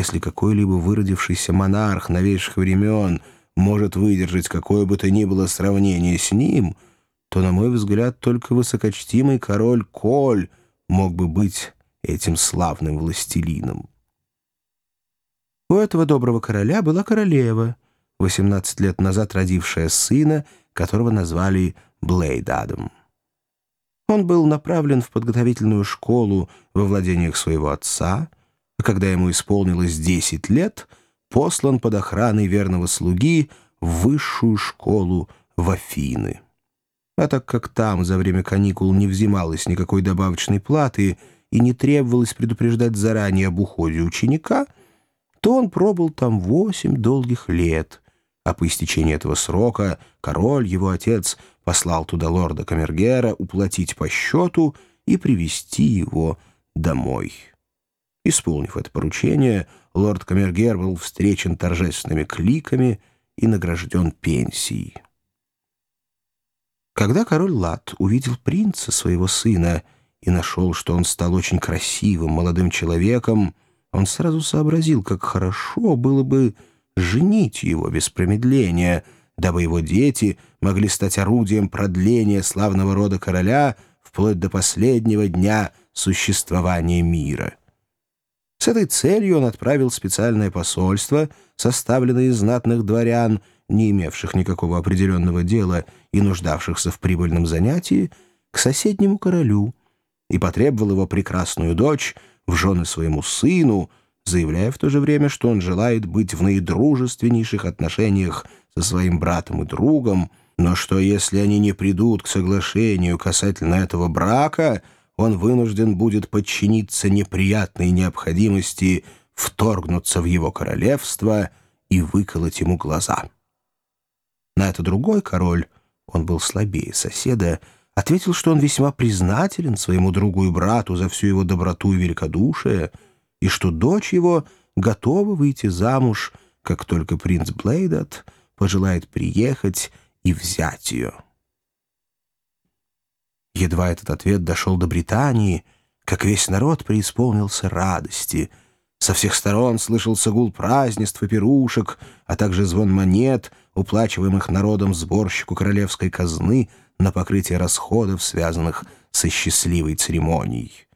Если какой-либо выродившийся монарх новейших времен может выдержать какое бы то ни было сравнение с ним, то, на мой взгляд, только высокочтимый король Коль мог бы быть этим славным властелином. У этого доброго короля была королева, 18 лет назад родившая сына, которого назвали Блейдадом. Он был направлен в подготовительную школу во владениях своего отца, а когда ему исполнилось 10 лет, послан под охраной верного слуги в высшую школу в Афины. А так как там за время каникул не взималось никакой добавочной платы и не требовалось предупреждать заранее об уходе ученика, то он пробыл там восемь долгих лет, а по истечении этого срока король, его отец, послал туда лорда Камергера уплатить по счету и привести его домой. Исполнив это поручение, лорд Камергер был встречен торжественными кликами и награжден пенсией. Когда король Лат увидел принца, своего сына, и нашел, что он стал очень красивым молодым человеком, он сразу сообразил, как хорошо было бы женить его без промедления, дабы его дети могли стать орудием продления славного рода короля вплоть до последнего дня существования мира. С этой целью он отправил специальное посольство, составленное из знатных дворян, не имевших никакого определенного дела и нуждавшихся в прибыльном занятии, к соседнему королю и потребовал его прекрасную дочь в жены своему сыну, заявляя в то же время, что он желает быть в наидружественнейших отношениях со своим братом и другом, но что если они не придут к соглашению касательно этого брака, он вынужден будет подчиниться неприятной необходимости вторгнуться в его королевство и выколоть ему глаза. На это другой король, он был слабее соседа, ответил, что он весьма признателен своему другу и брату за всю его доброту и великодушие, и что дочь его готова выйти замуж, как только принц Блейдат пожелает приехать и взять ее. Едва этот ответ дошел до Британии, как весь народ преисполнился радости. Со всех сторон слышался гул празднеств и пирушек, а также звон монет, уплачиваемых народом сборщику королевской казны на покрытие расходов, связанных со счастливой церемонией.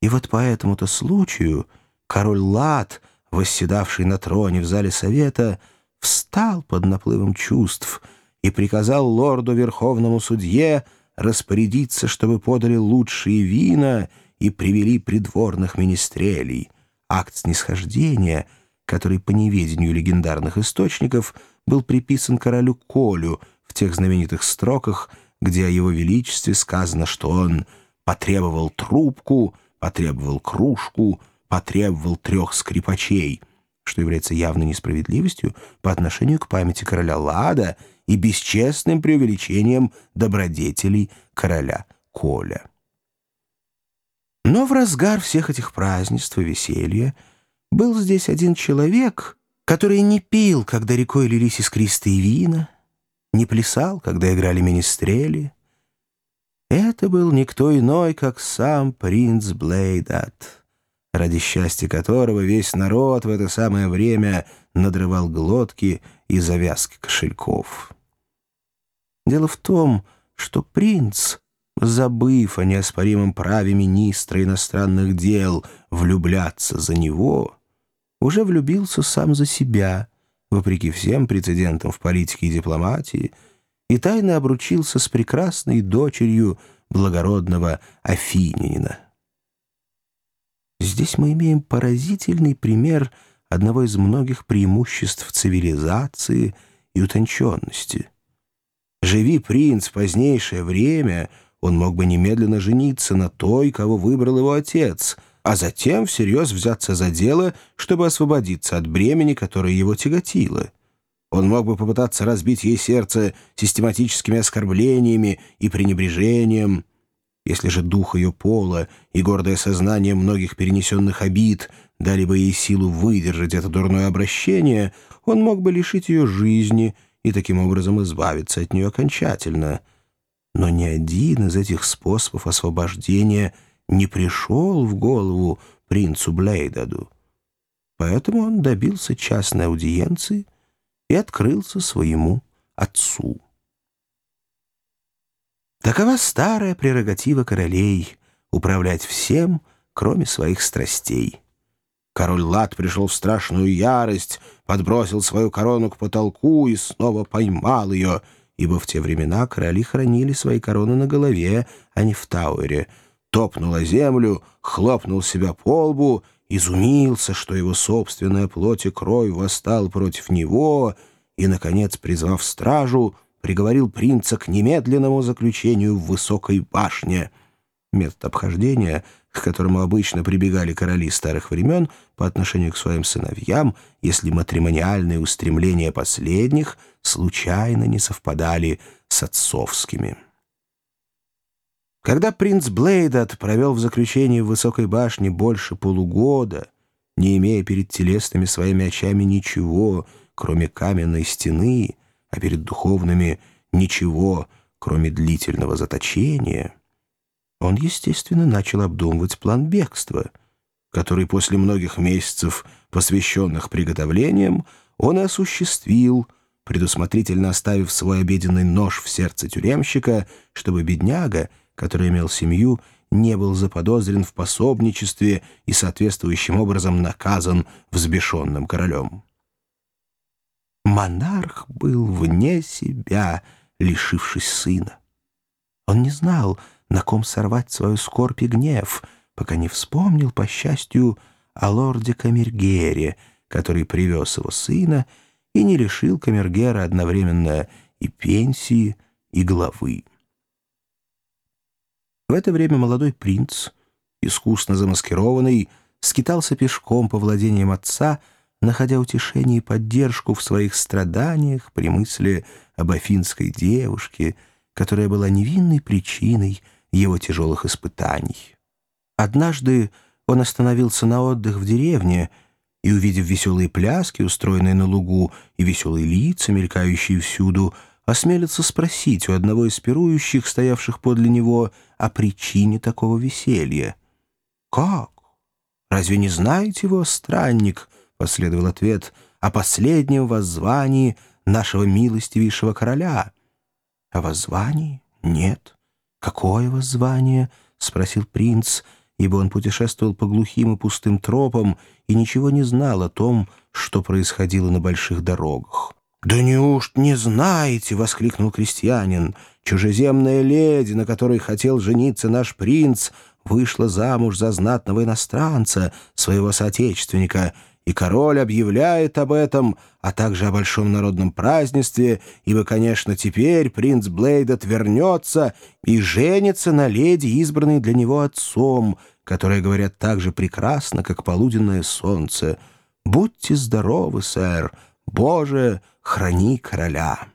И вот по этому-то случаю король Лад, восседавший на троне в зале совета, встал под наплывом чувств и приказал лорду Верховному судье распорядиться, чтобы подали лучшие вина и привели придворных министрелей. Акт снисхождения, который по неведению легендарных источников был приписан королю Колю в тех знаменитых строках, где о его величестве сказано, что он потребовал трубку — потребовал кружку, потребовал трех скрипачей, что является явной несправедливостью по отношению к памяти короля Лада и бесчестным преувеличением добродетелей короля Коля. Но в разгар всех этих празднеств и веселья был здесь один человек, который не пил, когда рекой лились искристые вина, не плясал, когда играли министрели, это был никто иной, как сам принц Блейдат, ради счастья которого весь народ в это самое время надрывал глотки и завязки кошельков. Дело в том, что принц, забыв о неоспоримом праве министра иностранных дел влюбляться за него, уже влюбился сам за себя, вопреки всем прецедентам в политике и дипломатии, и тайно обручился с прекрасной дочерью благородного Афининина. Здесь мы имеем поразительный пример одного из многих преимуществ цивилизации и утонченности. Живи принц позднейшее время, он мог бы немедленно жениться на той, кого выбрал его отец, а затем всерьез взяться за дело, чтобы освободиться от бремени, которое его тяготило. Он мог бы попытаться разбить ей сердце систематическими оскорблениями и пренебрежением. Если же дух ее пола и гордое сознание многих перенесенных обид дали бы ей силу выдержать это дурное обращение, он мог бы лишить ее жизни и таким образом избавиться от нее окончательно. Но ни один из этих способов освобождения не пришел в голову принцу Блейдаду. Поэтому он добился частной аудиенции и открылся своему отцу. Такова старая прерогатива королей — управлять всем, кроме своих страстей. Король Лад пришел в страшную ярость, подбросил свою корону к потолку и снова поймал ее, ибо в те времена короли хранили свои короны на голове, а не в Тауэре. Топнул о землю, хлопнул себя по лбу, изумился, что его собственная плоть и кровь восстал против него, и, наконец, призвав стражу, приговорил принца к немедленному заключению в высокой башне. Метод обхождения, к которому обычно прибегали короли старых времен по отношению к своим сыновьям, если матримониальные устремления последних случайно не совпадали с отцовскими. Когда принц Блейдат провел в заключении в высокой башне больше полугода, не имея перед телесными своими очами ничего, кроме каменной стены, а перед духовными ничего, кроме длительного заточения, он, естественно, начал обдумывать план бегства, который после многих месяцев, посвященных приготовлениям, он и осуществил, предусмотрительно оставив свой обеденный нож в сердце тюремщика, чтобы бедняга, который имел семью, не был заподозрен в пособничестве и соответствующим образом наказан взбешенным королем. Монарх был вне себя, лишившись сына. Он не знал, на ком сорвать свою скорбь и гнев, пока не вспомнил, по счастью, о лорде Камергере, который привез его сына и не лишил Камергера одновременно и пенсии, и главы. В это время молодой принц, искусно замаскированный, скитался пешком по владениям отца, находя утешение и поддержку в своих страданиях при мысли об афинской девушке, которая была невинной причиной его тяжелых испытаний. Однажды он остановился на отдых в деревне и, увидев веселые пляски, устроенные на лугу, и веселые лица, мелькающие всюду, осмелится спросить у одного из пирующих, стоявших подле него, о причине такого веселья. «Как? Разве не знаете его, странник?» — последовал ответ, — «о последнем воззвании нашего милостивейшего короля». «О воззвании? Нет». «Какое воззвание?» — спросил принц, ибо он путешествовал по глухим и пустым тропам и ничего не знал о том, что происходило на больших дорогах. «Да неужто не знаете?» — воскликнул крестьянин. «Чужеземная леди, на которой хотел жениться наш принц, вышла замуж за знатного иностранца, своего соотечественника, и король объявляет об этом, а также о большом народном празднестве, ибо, конечно, теперь принц Блейд вернется и женится на леди, избранной для него отцом, которая, говорят, так же прекрасно, как полуденное солнце. Будьте здоровы, сэр! Боже, храни короля!»